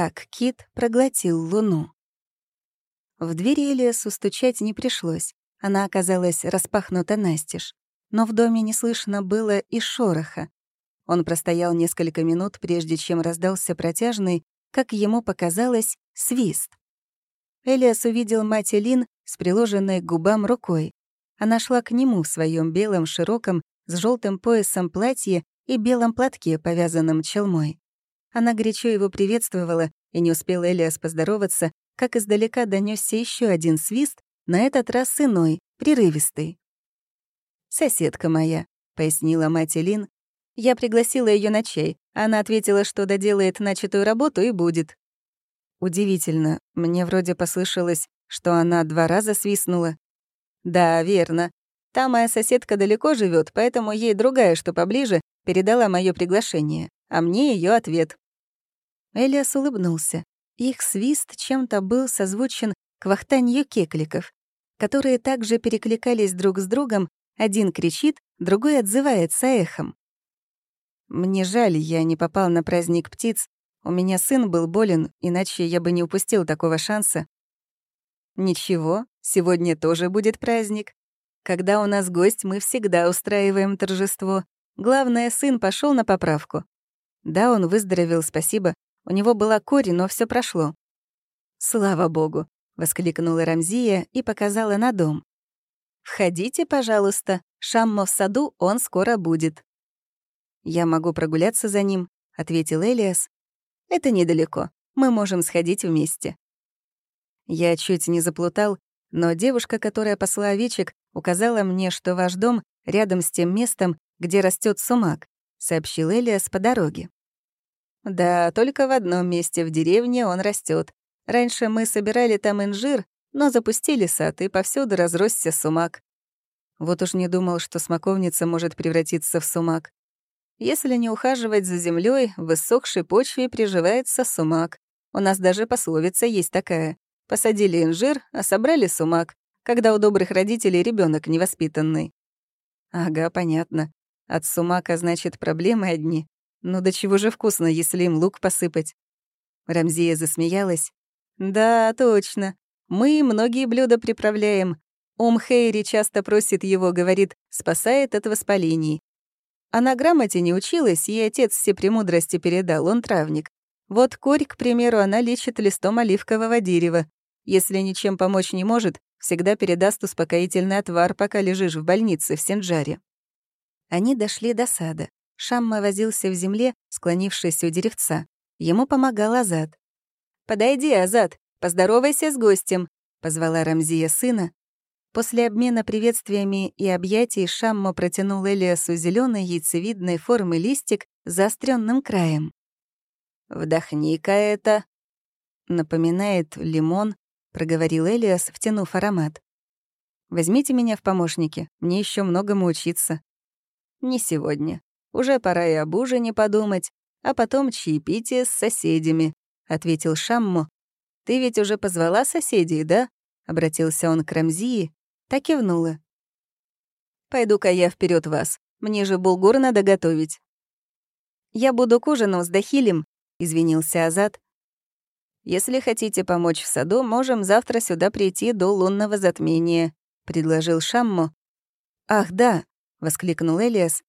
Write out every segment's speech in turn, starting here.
Как кит проглотил луну. В двери Элиасу стучать не пришлось. Она оказалась распахнута настежь. Но в доме не слышно было и шороха. Он простоял несколько минут, прежде чем раздался протяжный, как ему показалось, свист. Элиас увидел мать Элин с приложенной к губам рукой. Она шла к нему в своем белом, широком, с желтым поясом платье и белом платке, повязанном челмой. Она горячо его приветствовала, и не успел Элиас поздороваться, как издалека донесся еще один свист, на этот раз иной, прерывистый. «Соседка моя», — пояснила мать Элин. «Я пригласила ее на чай. Она ответила, что доделает начатую работу и будет». Удивительно, мне вроде послышалось, что она два раза свистнула. «Да, верно. Та моя соседка далеко живет, поэтому ей другая, что поближе, передала мое приглашение, а мне ее ответ». Элиас улыбнулся. Их свист чем-то был созвучен к вахтанью кекликов, которые также перекликались друг с другом, один кричит, другой отзывается эхом. Мне жаль, я не попал на праздник птиц. У меня сын был болен, иначе я бы не упустил такого шанса. Ничего, сегодня тоже будет праздник. Когда у нас гость, мы всегда устраиваем торжество. Главное, сын пошел на поправку. Да, он выздоровел, спасибо. У него была кори, но все прошло. «Слава богу!» — воскликнула Рамзия и показала на дом. «Входите, пожалуйста. Шаммо в саду, он скоро будет». «Я могу прогуляться за ним», — ответил Элиас. «Это недалеко. Мы можем сходить вместе». Я чуть не заплутал, но девушка, которая посла овечек, указала мне, что ваш дом рядом с тем местом, где растет сумак, сообщил Элиас по дороге. Да, только в одном месте в деревне он растет. Раньше мы собирали там инжир, но запустили сад, и повсюду разросся сумак. Вот уж не думал, что смоковница может превратиться в сумак. Если не ухаживать за землей, в иссохшей почве приживается сумак. У нас даже пословица есть такая. Посадили инжир, а собрали сумак, когда у добрых родителей ребенок невоспитанный. Ага, понятно. От сумака, значит, проблемы одни. Ну до чего же вкусно, если им лук посыпать? Рамзия засмеялась. Да, точно. Мы многие блюда приправляем. Ум Хейри часто просит его, говорит, спасает от воспалений. Она грамоте не училась, и отец все премудрости передал, он травник. Вот корь, к примеру, она лечит листом оливкового дерева. Если ничем помочь не может, всегда передаст успокоительный отвар, пока лежишь в больнице в Сенджаре. Они дошли до сада. Шамма возился в земле, склонившись у деревца. Ему помогал Азад. «Подойди, Азад, поздоровайся с гостем», — позвала Рамзия сына. После обмена приветствиями и объятий Шамма протянул Элиасу зеленый яйцевидной формы листик с заостренным краем. «Вдохни-ка это», — напоминает лимон, — проговорил Элиас, втянув аромат. «Возьмите меня в помощники, мне еще многому учиться». «Не сегодня. Уже пора и об ужине подумать, а потом чаепитие с соседями», — ответил Шамму. «Ты ведь уже позвала соседей, да?» — обратился он к Рамзии. Так кивнула. «Пойду-ка я вперед вас. Мне же булгур надо готовить». «Я буду к ужину с Дахилем», — извинился Азат. «Если хотите помочь в саду, можем завтра сюда прийти до лунного затмения», — предложил Шамму. «Ах, да», — воскликнул Элиас.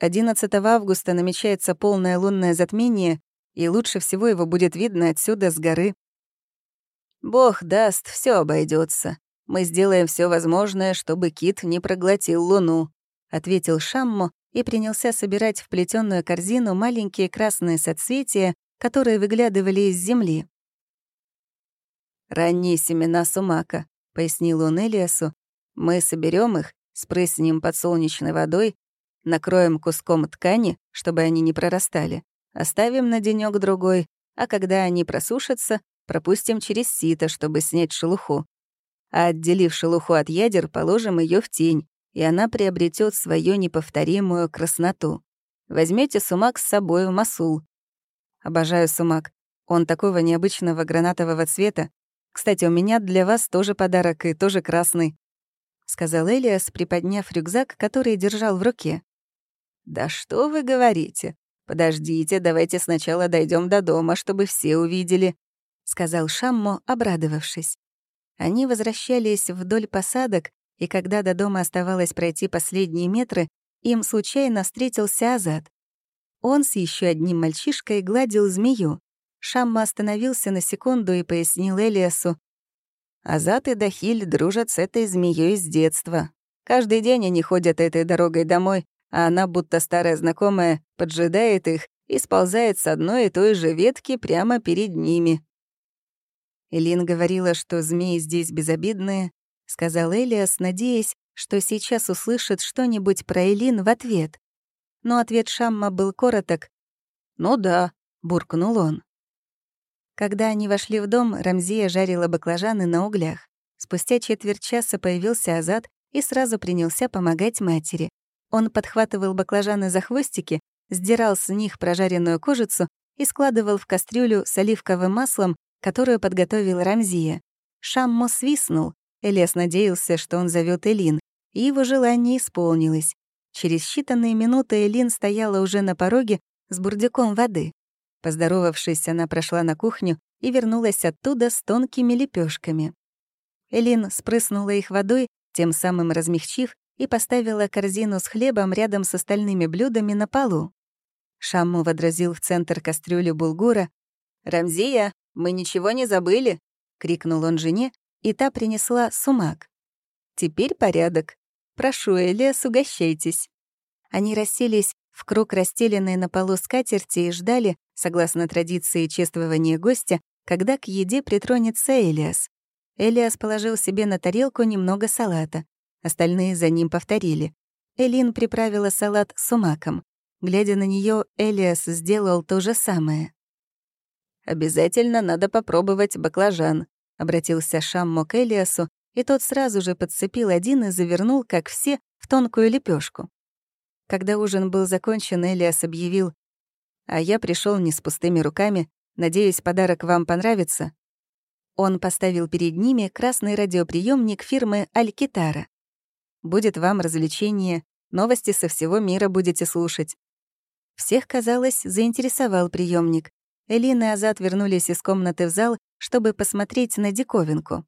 11 августа намечается полное лунное затмение, и лучше всего его будет видно отсюда, с горы. «Бог даст, все обойдется. Мы сделаем все возможное, чтобы кит не проглотил луну», — ответил Шаммо и принялся собирать в плетённую корзину маленькие красные соцветия, которые выглядывали из земли. «Ранние семена сумака», — пояснил он Элиасу. «Мы соберем их, спрыснем под солнечной водой Накроем куском ткани, чтобы они не прорастали. Оставим на денёк другой а когда они просушатся, пропустим через сито, чтобы снять шелуху. А отделив шелуху от ядер, положим ее в тень, и она приобретет свою неповторимую красноту. Возьмете сумак с собой в Масул. Обожаю сумак. Он такого необычного гранатового цвета. Кстати, у меня для вас тоже подарок и тоже красный», — сказал Элиас, приподняв рюкзак, который держал в руке. «Да что вы говорите? «Подождите, давайте сначала дойдем до дома, чтобы все увидели», — сказал Шаммо, обрадовавшись. Они возвращались вдоль посадок, и когда до дома оставалось пройти последние метры, им случайно встретился Азат. Он с еще одним мальчишкой гладил змею. Шамма остановился на секунду и пояснил Элиасу. «Азат и Дахиль дружат с этой змеей с детства. Каждый день они ходят этой дорогой домой, а она, будто старая знакомая, поджидает их и сползает с одной и той же ветки прямо перед ними. Элин говорила, что змеи здесь безобидные, сказал Элиас, надеясь, что сейчас услышит что-нибудь про Элин в ответ. Но ответ Шамма был короток. «Ну да», — буркнул он. Когда они вошли в дом, Рамзия жарила баклажаны на углях. Спустя четверть часа появился Азат и сразу принялся помогать матери. Он подхватывал баклажаны за хвостики, сдирал с них прожаренную кожицу и складывал в кастрюлю с оливковым маслом, которую подготовил Рамзия. Шаммо свистнул. Элиас надеялся, что он зовет Элин, и его желание исполнилось. Через считанные минуты Элин стояла уже на пороге с бурдюком воды. Поздоровавшись, она прошла на кухню и вернулась оттуда с тонкими лепешками. Элин спрыснула их водой, тем самым размягчив и поставила корзину с хлебом рядом с остальными блюдами на полу. Шамму водрузил в центр кастрюлю булгура. «Рамзия, мы ничего не забыли!» — крикнул он жене, и та принесла сумак. «Теперь порядок. Прошу, Элиас, угощайтесь». Они расселись в круг расстеленной на полу скатерти и ждали, согласно традиции чествования гостя, когда к еде притронется Элиас. Элиас положил себе на тарелку немного салата. Остальные за ним повторили. Элин приправила салат с умаком. Глядя на нее, Элиас сделал то же самое. «Обязательно надо попробовать баклажан», — обратился Шаммо к Элиасу, и тот сразу же подцепил один и завернул, как все, в тонкую лепешку. Когда ужин был закончен, Элиас объявил, «А я пришел не с пустыми руками. Надеюсь, подарок вам понравится». Он поставил перед ними красный радиоприемник фирмы «Алькитара». Будет вам развлечение, новости со всего мира будете слушать». Всех, казалось, заинтересовал приемник. Элина и Азат вернулись из комнаты в зал, чтобы посмотреть на диковинку.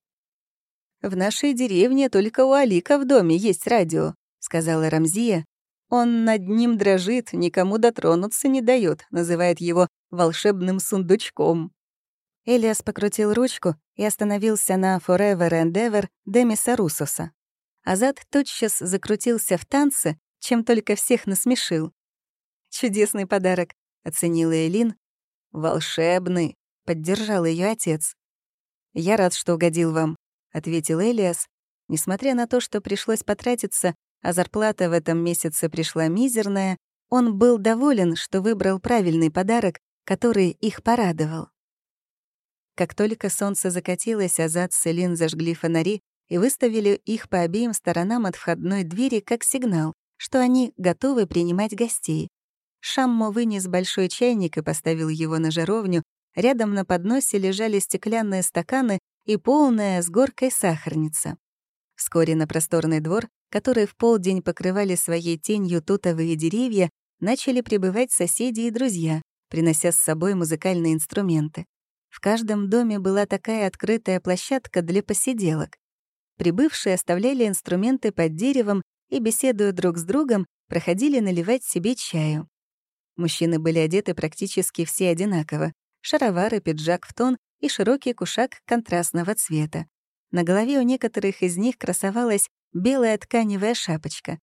«В нашей деревне только у Алика в доме есть радио», — сказала Рамзия. «Он над ним дрожит, никому дотронуться не дает, называет его волшебным сундучком». Элиас покрутил ручку и остановился на «Forever and Ever» Демиса Русоса. Азат тотчас закрутился в танце, чем только всех насмешил. «Чудесный подарок», — оценила Элин. «Волшебный», — поддержал ее отец. «Я рад, что угодил вам», — ответил Элиас. Несмотря на то, что пришлось потратиться, а зарплата в этом месяце пришла мизерная, он был доволен, что выбрал правильный подарок, который их порадовал. Как только солнце закатилось, Азат с Элин зажгли фонари и выставили их по обеим сторонам от входной двери как сигнал, что они готовы принимать гостей. Шаммо вынес большой чайник и поставил его на жаровню. Рядом на подносе лежали стеклянные стаканы и полная с горкой сахарница. Вскоре на просторный двор, который в полдень покрывали своей тенью тутовые деревья, начали прибывать соседи и друзья, принося с собой музыкальные инструменты. В каждом доме была такая открытая площадка для посиделок. Прибывшие оставляли инструменты под деревом и, беседуя друг с другом, проходили наливать себе чаю. Мужчины были одеты практически все одинаково. Шаровары, пиджак в тон и широкий кушак контрастного цвета. На голове у некоторых из них красовалась белая тканевая шапочка.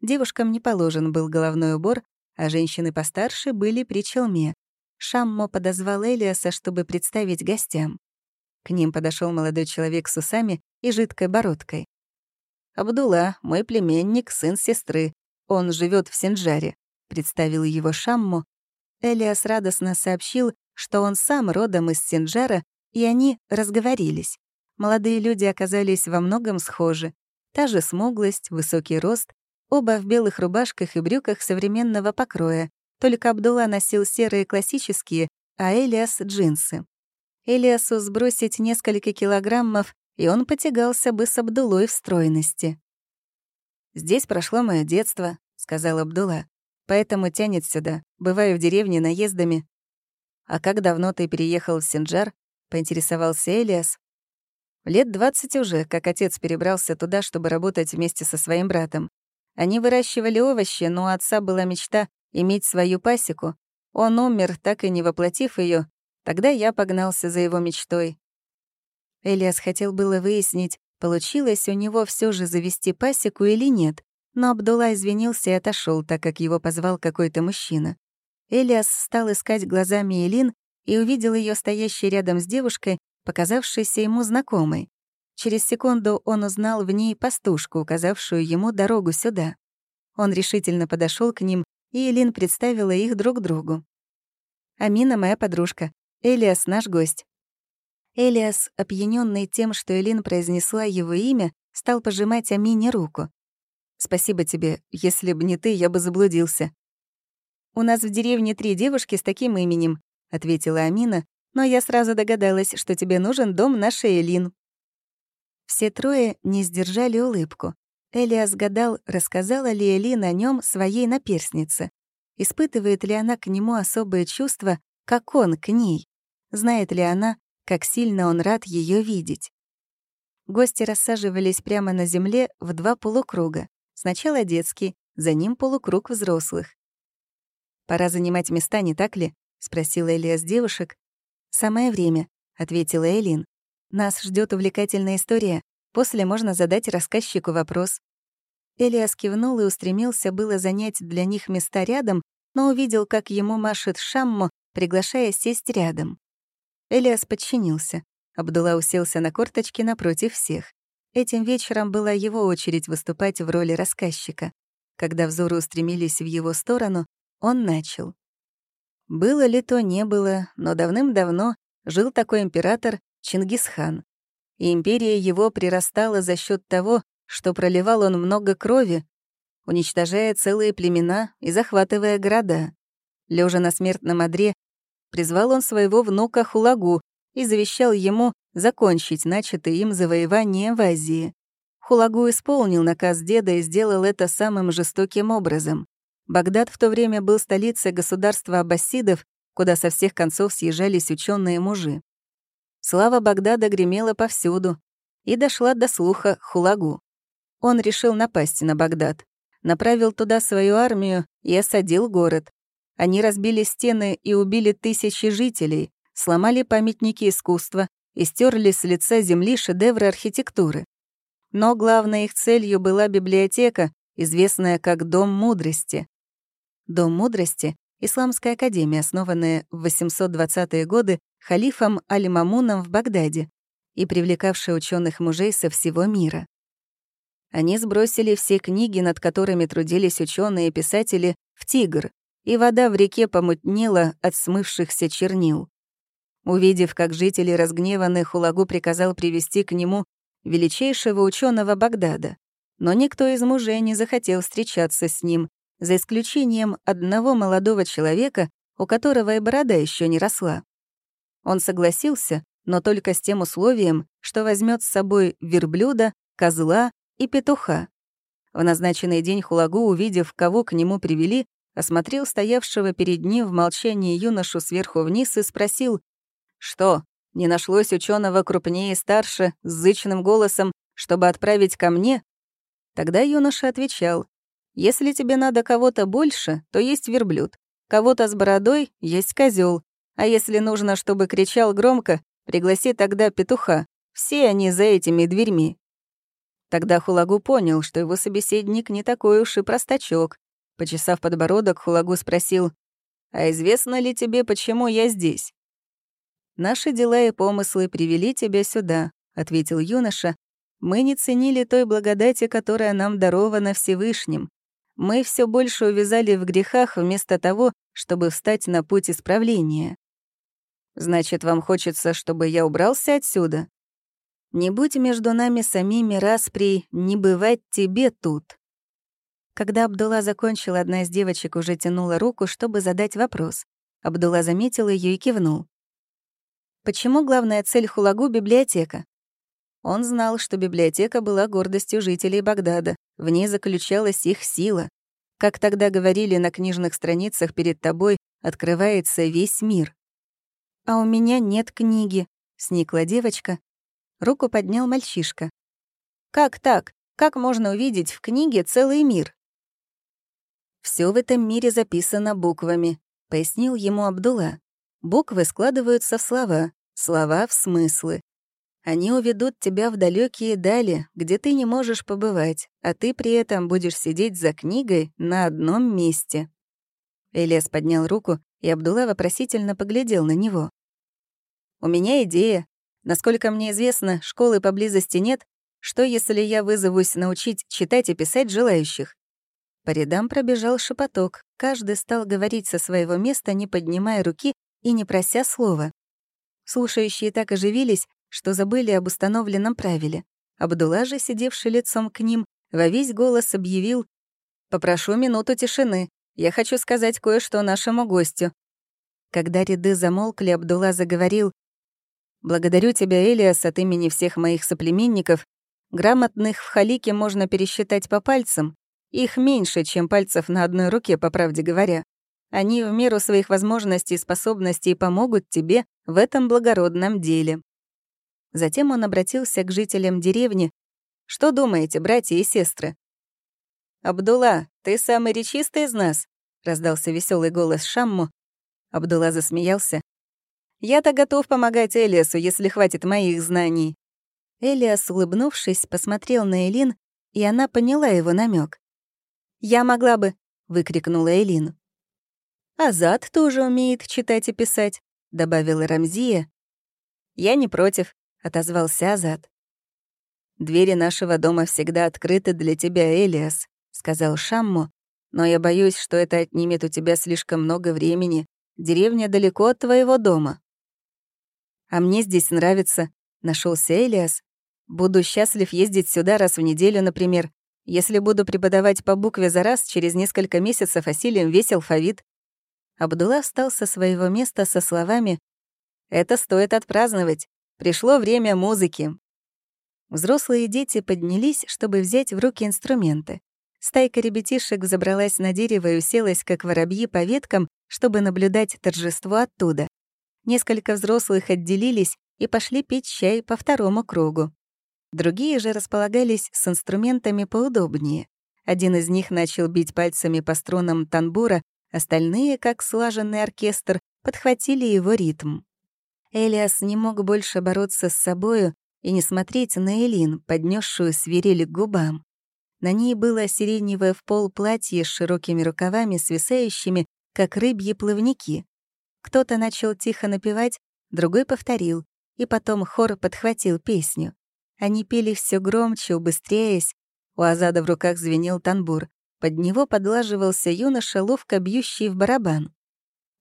Девушкам не положен был головной убор, а женщины постарше были при челме. Шаммо подозвал Элиаса, чтобы представить гостям. К ним подошел молодой человек с усами и жидкой бородкой. «Абдулла, мой племенник, сын сестры. Он живет в Синджаре», — представил его Шамму. Элиас радостно сообщил, что он сам родом из Синджара, и они разговорились. Молодые люди оказались во многом схожи. Та же смуглость, высокий рост, оба в белых рубашках и брюках современного покроя, только Абдулла носил серые классические, а Элиас — джинсы. Элиасу сбросить несколько килограммов и он потягался бы с Абдулой в стройности. «Здесь прошло мое детство», — сказал Абдулла. поэтому тянет сюда. Бываю в деревне наездами». «А как давно ты переехал в Синджар?» — поинтересовался Элиас. Лет двадцать уже, как отец перебрался туда, чтобы работать вместе со своим братом. Они выращивали овощи, но у отца была мечта иметь свою пасеку. Он умер, так и не воплотив ее. Тогда я погнался за его мечтой. Элиас хотел было выяснить, получилось у него все же завести пасеку или нет, но Абдулла извинился и отошел, так как его позвал какой-то мужчина. Элиас стал искать глазами Элин и увидел ее стоящей рядом с девушкой, показавшейся ему знакомой. Через секунду он узнал в ней пастушку, указавшую ему дорогу сюда. Он решительно подошел к ним, и Элин представила их друг другу. «Амина — моя подружка, Элиас — наш гость». Элиас, опьяненный тем, что Элин произнесла его имя, стал пожимать Амине руку. «Спасибо тебе. Если бы не ты, я бы заблудился». «У нас в деревне три девушки с таким именем», — ответила Амина, «но я сразу догадалась, что тебе нужен дом нашей Элин». Все трое не сдержали улыбку. Элиас гадал, рассказала ли Элин о нем своей наперснице. Испытывает ли она к нему особые чувства, как он к ней? Знает ли она, как сильно он рад ее видеть? Гости рассаживались прямо на земле в два полукруга. Сначала детский, за ним полукруг взрослых. «Пора занимать места, не так ли?» — спросила Элиас девушек. «Самое время», — ответила Элин. Нас ждет увлекательная история. После можно задать рассказчику вопрос. Элиас кивнул и устремился было занять для них места рядом, но увидел, как ему машет Шаммо, приглашая сесть рядом. Элиас подчинился. Абдулла уселся на корточки напротив всех. Этим вечером была его очередь выступать в роли рассказчика. Когда взоры устремились в его сторону, он начал. Было ли то, не было, но давным-давно жил такой император Чингисхан. И империя его прирастала за счет того, что проливал он много крови, уничтожая целые племена и захватывая города. Лежа на смертном одре, призвал он своего внука Хулагу и завещал ему закончить начатое им завоевание в Азии. Хулагу исполнил наказ деда и сделал это самым жестоким образом. Багдад в то время был столицей государства аббасидов, куда со всех концов съезжались ученые мужи. Слава Багдада гремела повсюду и дошла до слуха Хулагу. Он решил напасть на Багдад, направил туда свою армию и осадил город. Они разбили стены и убили тысячи жителей, сломали памятники искусства и стерли с лица земли шедевры архитектуры. Но главной их целью была библиотека, известная как Дом мудрости. Дом мудрости — исламская академия, основанная в 820-е годы халифом Аль-Мамуном в Багдаде и привлекавший ученых мужей со всего мира. Они сбросили все книги, над которыми трудились ученые и писатели, в Тигр, и вода в реке помутнела от смывшихся чернил. Увидев, как жители разгневаны, Хулагу приказал привести к нему величайшего ученого Багдада. Но никто из мужей не захотел встречаться с ним, за исключением одного молодого человека, у которого и борода еще не росла. Он согласился, но только с тем условием, что возьмет с собой верблюда, козла и петуха. В назначенный день Хулагу, увидев, кого к нему привели, осмотрел стоявшего перед ним в молчании юношу сверху вниз и спросил, «Что, не нашлось ученого крупнее и старше, с зычным голосом, чтобы отправить ко мне?» Тогда юноша отвечал, «Если тебе надо кого-то больше, то есть верблюд, кого-то с бородой, есть козел, а если нужно, чтобы кричал громко, пригласи тогда петуха. Все они за этими дверьми». Тогда Хулагу понял, что его собеседник не такой уж и простачок. Почесав подбородок, Хулагу спросил, «А известно ли тебе, почему я здесь?» «Наши дела и помыслы привели тебя сюда», — ответил юноша. «Мы не ценили той благодати, которая нам дарована Всевышним. Мы все больше увязали в грехах вместо того, чтобы встать на путь исправления. Значит, вам хочется, чтобы я убрался отсюда? Не будь между нами самими распри, не бывать тебе тут. Когда Абдулла закончил, одна из девочек уже тянула руку, чтобы задать вопрос. Абдулла заметил ее и кивнул. Почему главная цель Хулагу — библиотека? Он знал, что библиотека была гордостью жителей Багдада, в ней заключалась их сила. Как тогда говорили на книжных страницах перед тобой, открывается весь мир. «А у меня нет книги», — сникла девочка. Руку поднял мальчишка. «Как так? Как можно увидеть в книге целый мир?» Все в этом мире записано буквами», — пояснил ему Абдулла. «Буквы складываются в слова, слова — в смыслы. Они уведут тебя в далекие дали, где ты не можешь побывать, а ты при этом будешь сидеть за книгой на одном месте». Элиас поднял руку, и Абдулла вопросительно поглядел на него. «У меня идея. Насколько мне известно, школы поблизости нет. Что, если я вызовусь научить читать и писать желающих?» По рядам пробежал шепоток. Каждый стал говорить со своего места, не поднимая руки и не прося слова. Слушающие так оживились, что забыли об установленном правиле. Абдулла же, сидевший лицом к ним, во весь голос объявил «Попрошу минуту тишины. Я хочу сказать кое-что нашему гостю». Когда ряды замолкли, Абдулла заговорил «Благодарю тебя, Элиас, от имени всех моих соплеменников. Грамотных в Халике можно пересчитать по пальцам. Их меньше, чем пальцев на одной руке, по правде говоря. Они в меру своих возможностей и способностей помогут тебе в этом благородном деле. Затем он обратился к жителям деревни. «Что думаете, братья и сестры?» «Абдулла, ты самый речистый из нас?» — раздался веселый голос Шамму. Абдулла засмеялся. «Я-то готов помогать Элиасу, если хватит моих знаний». Элиас, улыбнувшись, посмотрел на Элин, и она поняла его намек. «Я могла бы», — выкрикнула Элин. «Азат тоже умеет читать и писать», — добавила Рамзия. «Я не против», — отозвался Азат. «Двери нашего дома всегда открыты для тебя, Элиас», — сказал Шамму, «но я боюсь, что это отнимет у тебя слишком много времени. Деревня далеко от твоего дома». «А мне здесь нравится», — нашелся Элиас. «Буду счастлив ездить сюда раз в неделю, например. Если буду преподавать по букве за раз, через несколько месяцев осилим весь алфавит». Абдулла встал со своего места со словами «Это стоит отпраздновать. Пришло время музыки. Взрослые дети поднялись, чтобы взять в руки инструменты. Стайка ребятишек забралась на дерево и уселась, как воробьи, по веткам, чтобы наблюдать торжество оттуда. Несколько взрослых отделились и пошли пить чай по второму кругу. Другие же располагались с инструментами поудобнее. Один из них начал бить пальцами по струнам танбура, остальные, как слаженный оркестр, подхватили его ритм. Элиас не мог больше бороться с собою и не смотреть на Элин, поднесшую свирель к губам. На ней было сиреневое в пол платье с широкими рукавами, свисающими, как рыбьи плавники. Кто-то начал тихо напевать, другой повторил, и потом хор подхватил песню. Они пели все громче, убыстряясь. У Азада в руках звенел танбур. Под него подлаживался юноша, ловко бьющий в барабан.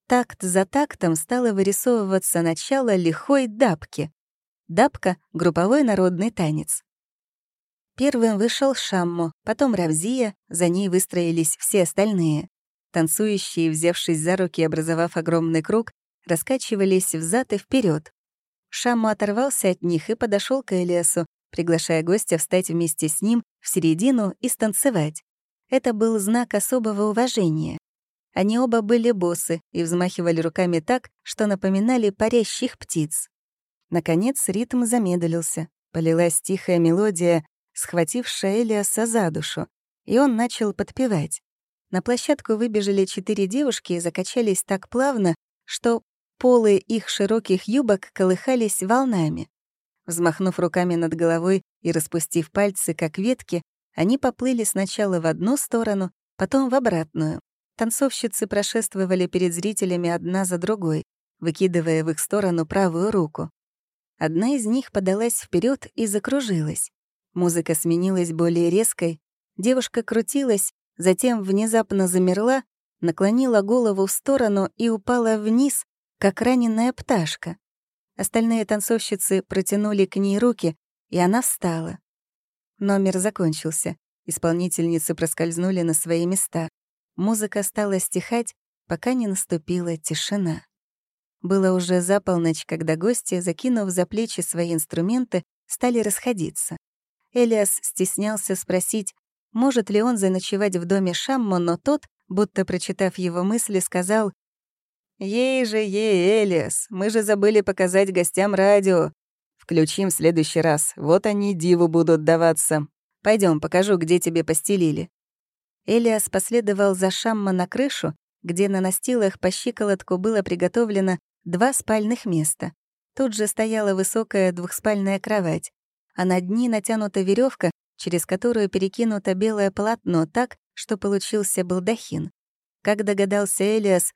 Такт за тактом стало вырисовываться начало лихой дабки. Дабка — групповой народный танец. Первым вышел Шаммо, потом Равзия, за ней выстроились все остальные. Танцующие, взявшись за руки образовав огромный круг, раскачивались взад и вперед. Шаммо оторвался от них и подошел к Элиасу, приглашая гостя встать вместе с ним в середину и станцевать. Это был знак особого уважения. Они оба были боссы и взмахивали руками так, что напоминали парящих птиц. Наконец ритм замедлился. Полилась тихая мелодия, схватившая Элиаса за душу, и он начал подпевать. На площадку выбежали четыре девушки и закачались так плавно, что полы их широких юбок колыхались волнами. Взмахнув руками над головой и распустив пальцы, как ветки, они поплыли сначала в одну сторону, потом в обратную. Танцовщицы прошествовали перед зрителями одна за другой, выкидывая в их сторону правую руку. Одна из них подалась вперед и закружилась. Музыка сменилась более резкой. Девушка крутилась, затем внезапно замерла, наклонила голову в сторону и упала вниз, как раненая пташка. Остальные танцовщицы протянули к ней руки, и она встала. Номер закончился. Исполнительницы проскользнули на свои места. Музыка стала стихать, пока не наступила тишина. Было уже за полночь, когда гости, закинув за плечи свои инструменты, стали расходиться. Элиас стеснялся спросить, может ли он заночевать в доме Шаммо, но тот, будто прочитав его мысли, сказал «Ей же, ей, Элиас, мы же забыли показать гостям радио. Включим в следующий раз, вот они диву будут даваться. Пойдем, покажу, где тебе постелили». Элиас последовал за Шаммо на крышу, где на настилах по щиколотку было приготовлено два спальных места. Тут же стояла высокая двухспальная кровать, а над ней натянута веревка, через которую перекинуто белое полотно так, что получился балдахин. Как догадался Элиас,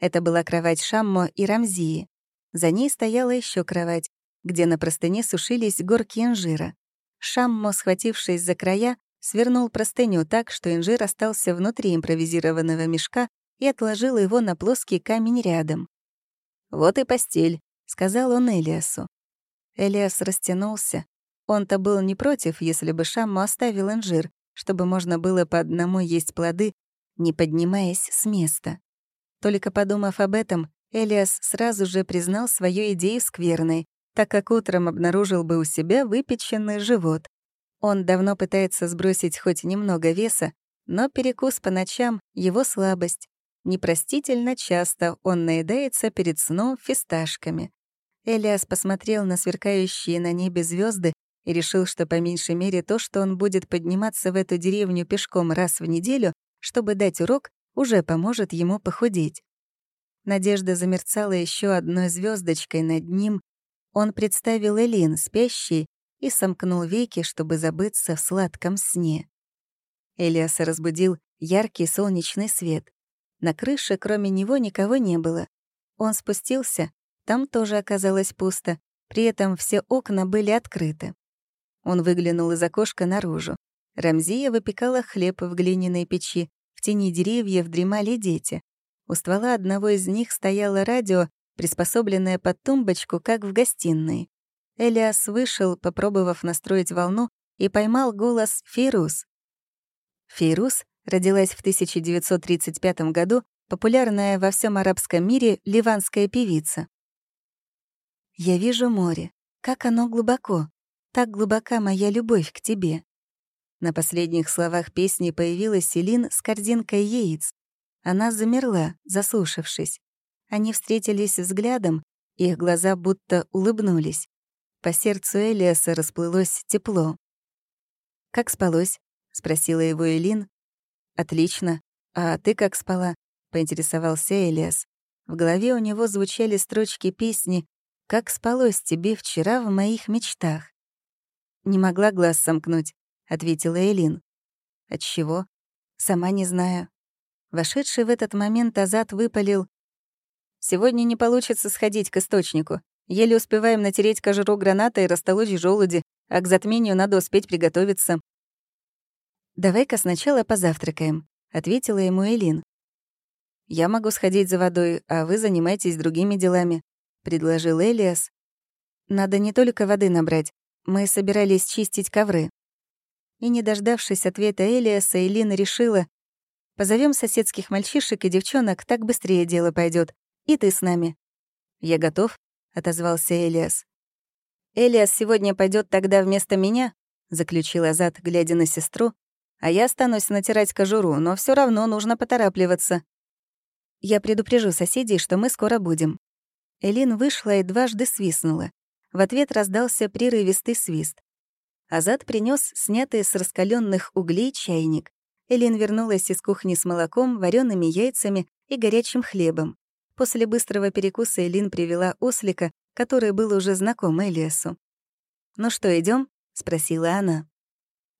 это была кровать Шаммо и Рамзии. За ней стояла еще кровать, где на простыне сушились горки инжира. Шаммо, схватившись за края, свернул простыню так, что инжир остался внутри импровизированного мешка и отложил его на плоский камень рядом. «Вот и постель», — сказал он Элиасу. Элиас растянулся. Он-то был не против, если бы Шамму оставил инжир, чтобы можно было по одному есть плоды, не поднимаясь с места. Только подумав об этом, Элиас сразу же признал свою идею скверной, так как утром обнаружил бы у себя выпеченный живот. Он давно пытается сбросить хоть немного веса, но перекус по ночам — его слабость. Непростительно часто он наедается перед сном фисташками. Элиас посмотрел на сверкающие на небе звезды и решил, что по меньшей мере то, что он будет подниматься в эту деревню пешком раз в неделю, чтобы дать урок, уже поможет ему похудеть. Надежда замерцала еще одной звездочкой над ним. Он представил Элин, спящей, и сомкнул веки, чтобы забыться в сладком сне. Элиаса разбудил яркий солнечный свет. На крыше, кроме него, никого не было. Он спустился, там тоже оказалось пусто, при этом все окна были открыты. Он выглянул из окошка наружу. Рамзия выпекала хлеб в глиняной печи, в тени деревьев дремали дети. У ствола одного из них стояло радио, приспособленное под тумбочку, как в гостиной. Элиас вышел, попробовав настроить волну, и поймал голос Фейрус. Фейрус родилась в 1935 году, популярная во всем арабском мире ливанская певица. «Я вижу море. Как оно глубоко. Так глубока моя любовь к тебе». На последних словах песни появилась Селин с корзинкой яиц. Она замерла, заслушавшись. Они встретились взглядом, их глаза будто улыбнулись. По сердцу Элиаса расплылось тепло. «Как спалось?» — спросила его Элин, «Отлично. А ты как спала?» — поинтересовался Элиас. В голове у него звучали строчки песни «Как спалось тебе вчера в моих мечтах?» «Не могла глаз сомкнуть», — ответила Элин. «Отчего?» «Сама не знаю». Вошедший в этот момент Азат выпалил. «Сегодня не получится сходить к источнику. Еле успеваем натереть кожуру граната и растолочь желуди, а к затмению надо успеть приготовиться. «Давай-ка сначала позавтракаем», — ответила ему Элин. «Я могу сходить за водой, а вы занимайтесь другими делами», — предложил Элиас. «Надо не только воды набрать. Мы собирались чистить ковры». И, не дождавшись ответа Элиаса, Элин решила, «Позовем соседских мальчишек и девчонок, так быстрее дело пойдет. И ты с нами». «Я готов», — отозвался Элиас. «Элиас сегодня пойдет тогда вместо меня», — заключил Азат, глядя на сестру, а я останусь натирать кожуру, но все равно нужно поторапливаться. Я предупрежу соседей, что мы скоро будем». Элин вышла и дважды свистнула. В ответ раздался прерывистый свист. Азат принес снятый с раскаленных углей чайник. Элин вернулась из кухни с молоком, вареными яйцами и горячим хлебом. После быстрого перекуса Элин привела ослика, который был уже знаком Элиасу. «Ну что, идем? спросила она.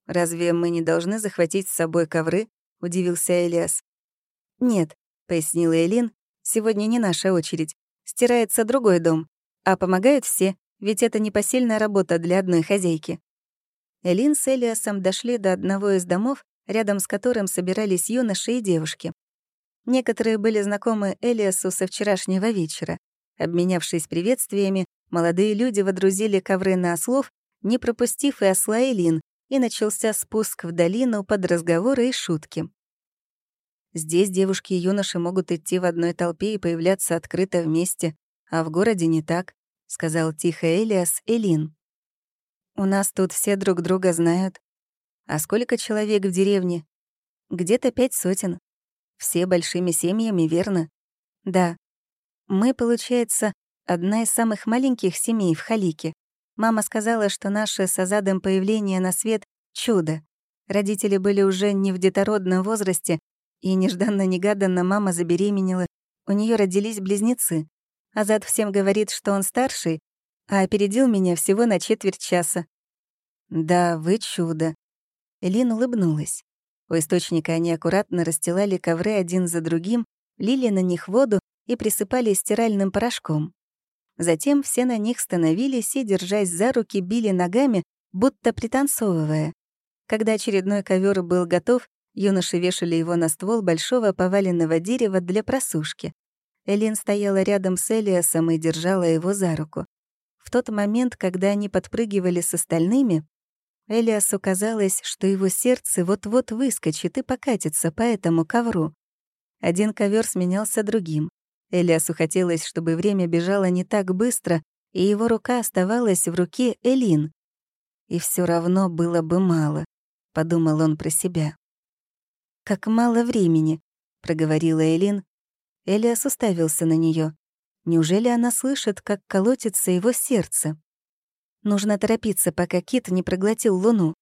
«Разве мы не должны захватить с собой ковры?» — удивился Элиас. «Нет», — пояснила Элин, — «сегодня не наша очередь. Стирается другой дом. А помогают все, ведь это непосильная работа для одной хозяйки». Элин с Элиасом дошли до одного из домов, рядом с которым собирались юноши и девушки. Некоторые были знакомы Элиасу со вчерашнего вечера. Обменявшись приветствиями, молодые люди водрузили ковры на ослов, не пропустив и осла Элин, и начался спуск в долину под разговоры и шутки. Здесь девушки и юноши могут идти в одной толпе и появляться открыто вместе, а в городе не так, — сказал тихо Элиас Элин. «У нас тут все друг друга знают». А сколько человек в деревне? Где-то пять сотен. Все большими семьями, верно? Да. Мы, получается, одна из самых маленьких семей в Халике. Мама сказала, что наше с Азадом появление на свет — чудо. Родители были уже не в детородном возрасте, и нежданно-негаданно мама забеременела. У нее родились близнецы. Азад всем говорит, что он старший, а опередил меня всего на четверть часа. «Да, вы чудо». Элин улыбнулась. У источника они аккуратно расстилали ковры один за другим, лили на них воду и присыпали стиральным порошком. Затем все на них становились и, держась за руки, били ногами, будто пританцовывая. Когда очередной ковер был готов, юноши вешали его на ствол большого поваленного дерева для просушки. Элин стояла рядом с Элиасом и держала его за руку. В тот момент, когда они подпрыгивали с остальными, Элиасу казалось, что его сердце вот-вот выскочит и покатится по этому ковру. Один ковер сменялся другим. Элиасу хотелось, чтобы время бежало не так быстро, и его рука оставалась в руке Элин. И все равно было бы мало, — подумал он про себя. «Как мало времени», — проговорила Элин. Элиас уставился на нее. Неужели она слышит, как колотится его сердце? Нужно торопиться, пока Кит не проглотил луну.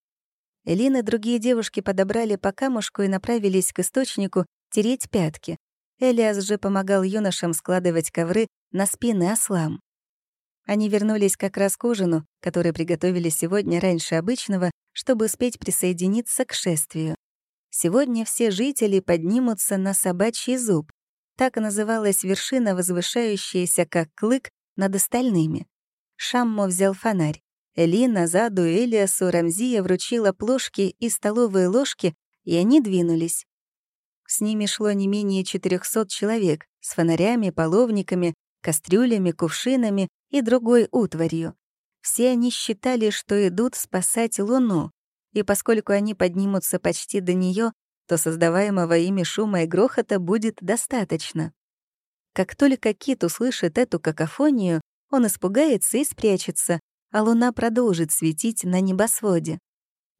Элин и другие девушки подобрали по камушку и направились к источнику тереть пятки. Элиас же помогал юношам складывать ковры на спины ослам. Они вернулись как раз к ужину, который приготовили сегодня раньше обычного, чтобы успеть присоединиться к шествию. Сегодня все жители поднимутся на собачий зуб. Так называлась вершина, возвышающаяся как клык над остальными. Шаммо взял фонарь. Элина, Заду, Элиасу, Рамзия вручила плошки и столовые ложки, и они двинулись. С ними шло не менее 400 человек с фонарями, половниками, кастрюлями, кувшинами и другой утварью. Все они считали, что идут спасать Луну, и поскольку они поднимутся почти до нее, то создаваемого ими шума и грохота будет достаточно. Как только Кит услышит эту какофонию, он испугается и спрячется, а луна продолжит светить на небосводе.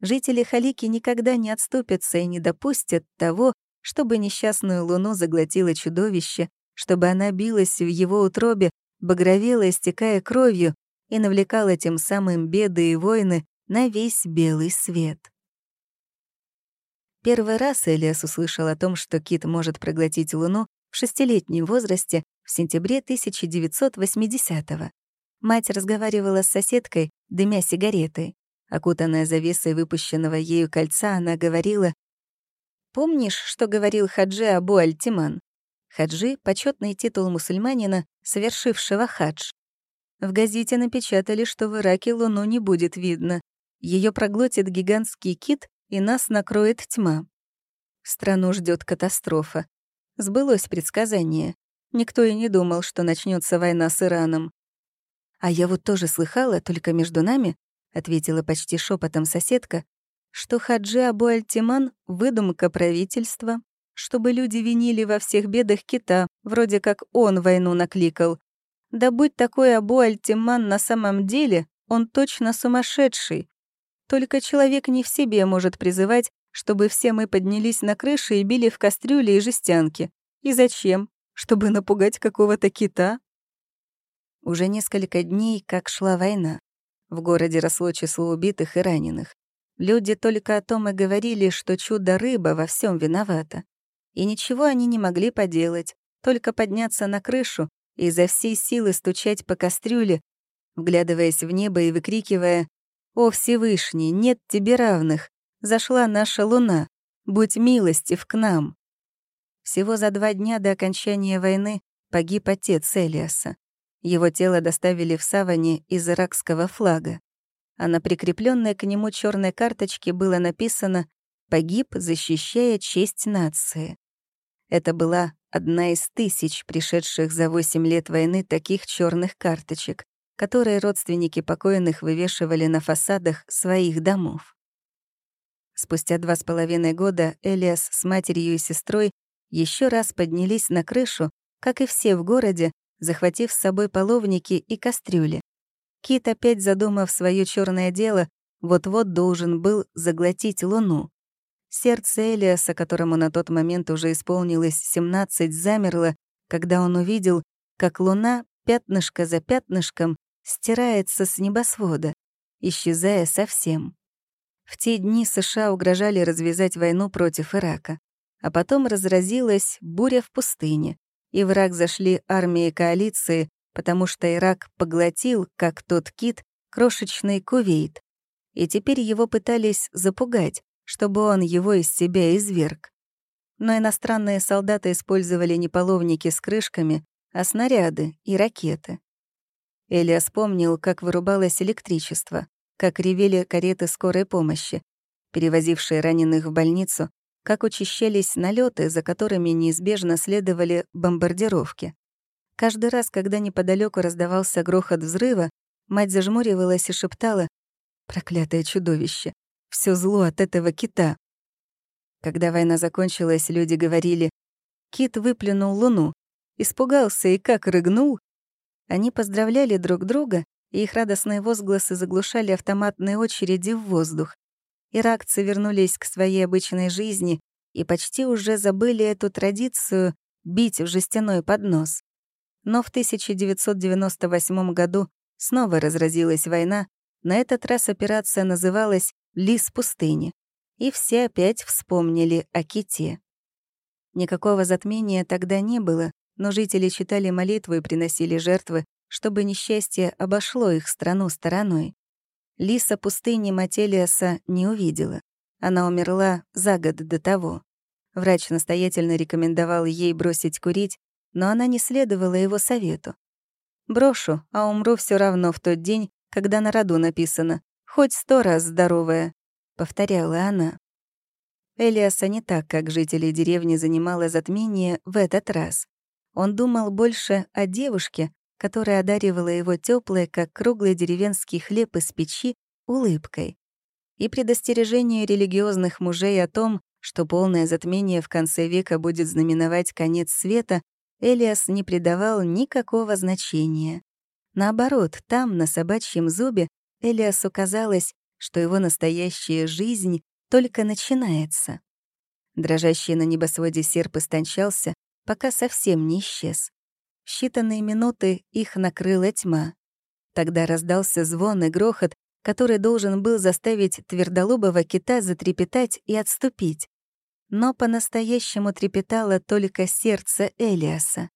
Жители Халики никогда не отступятся и не допустят того, чтобы несчастную луну заглотило чудовище, чтобы она билась в его утробе, багровела, истекая кровью, и навлекала тем самым беды и войны на весь белый свет. Первый раз Элиас услышал о том, что кит может проглотить луну в шестилетнем возрасте в сентябре 1980-го. Мать разговаривала с соседкой, дымя сигаретой. Окутанная завесой выпущенного ею кольца, она говорила, «Помнишь, что говорил Хаджи Абу Альтиман?» Хаджи — почетный титул мусульманина, совершившего хадж. В газете напечатали, что в Ираке луну не будет видно. Ее проглотит гигантский кит, и нас накроет тьма. Страну ждет катастрофа. Сбылось предсказание. Никто и не думал, что начнется война с Ираном. «А я вот тоже слыхала, только между нами», — ответила почти шепотом соседка, что Хаджи Абу Альтиман — выдумка правительства, чтобы люди винили во всех бедах кита, вроде как он войну накликал. Да будь такой Абу Альтиман на самом деле, он точно сумасшедший. Только человек не в себе может призывать, чтобы все мы поднялись на крыши и били в кастрюли и жестянки. И зачем? чтобы напугать какого-то кита? Уже несколько дней, как шла война. В городе росло число убитых и раненых. Люди только о том и говорили, что чудо-рыба во всем виновата. И ничего они не могли поделать, только подняться на крышу и изо всей силы стучать по кастрюле, вглядываясь в небо и выкрикивая «О, Всевышний, нет тебе равных! Зашла наша луна! Будь милостив к нам!» Всего за два дня до окончания войны погиб отец Элиаса. Его тело доставили в саване из иракского флага. А на прикрепленной к нему черной карточке было написано «Погиб, защищая честь нации». Это была одна из тысяч пришедших за восемь лет войны таких черных карточек, которые родственники покойных вывешивали на фасадах своих домов. Спустя два с половиной года Элиас с матерью и сестрой еще раз поднялись на крышу, как и все в городе, захватив с собой половники и кастрюли. Кит, опять задумав свое черное дело, вот-вот должен был заглотить Луну. Сердце Элиаса, которому на тот момент уже исполнилось 17, замерло, когда он увидел, как Луна, пятнышко за пятнышком, стирается с небосвода, исчезая совсем. В те дни США угрожали развязать войну против Ирака. А потом разразилась буря в пустыне, и враг зашли армии коалиции, потому что Ирак поглотил, как тот кит, крошечный Кувейт. И теперь его пытались запугать, чтобы он его из себя изверг. Но иностранные солдаты использовали не половники с крышками, а снаряды и ракеты. Элиас вспомнил, как вырубалось электричество, как ревели кареты скорой помощи, перевозившие раненых в больницу, как учащались налеты, за которыми неизбежно следовали бомбардировки. Каждый раз, когда неподалеку раздавался грохот взрыва, мать зажмуривалась и шептала «Проклятое чудовище! Все зло от этого кита!» Когда война закончилась, люди говорили «Кит выплюнул луну, испугался и как рыгнул!» Они поздравляли друг друга, и их радостные возгласы заглушали автоматные очереди в воздух. Иракцы вернулись к своей обычной жизни и почти уже забыли эту традицию бить в жестяной поднос. Но в 1998 году снова разразилась война, на этот раз операция называлась «Лис пустыни», и все опять вспомнили о ките. Никакого затмения тогда не было, но жители читали молитвы и приносили жертвы, чтобы несчастье обошло их страну стороной. Лиса пустыни Мателиаса не увидела. Она умерла за год до того. Врач настоятельно рекомендовал ей бросить курить, но она не следовала его совету. «Брошу, а умру все равно в тот день, когда на роду написано «Хоть сто раз здоровая», — повторяла она. Элиаса не так, как жители деревни, занимала затмение в этот раз. Он думал больше о девушке, которая одаривала его теплой, как круглый деревенский хлеб из печи, улыбкой. И предостережение религиозных мужей о том, что полное затмение в конце века будет знаменовать конец света, Элиас не придавал никакого значения. Наоборот, там, на собачьем зубе, Элиасу казалось, что его настоящая жизнь только начинается. Дрожащий на небосводе серп истончался, пока совсем не исчез считанные минуты их накрыла тьма. Тогда раздался звон и грохот, который должен был заставить твердолобого кита затрепетать и отступить. Но по-настоящему трепетало только сердце Элиаса.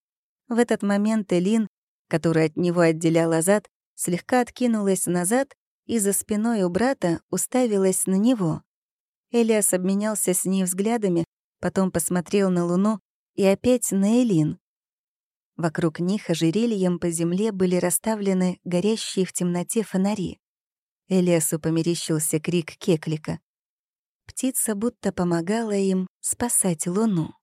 В этот момент Элин, которая от него отделяла зад, слегка откинулась назад и за спиной у брата уставилась на него. Элиас обменялся с ней взглядами, потом посмотрел на Луну и опять на Элин. Вокруг них ожерельем по земле были расставлены горящие в темноте фонари. Элиасу померещился крик кеклика. Птица будто помогала им спасать луну.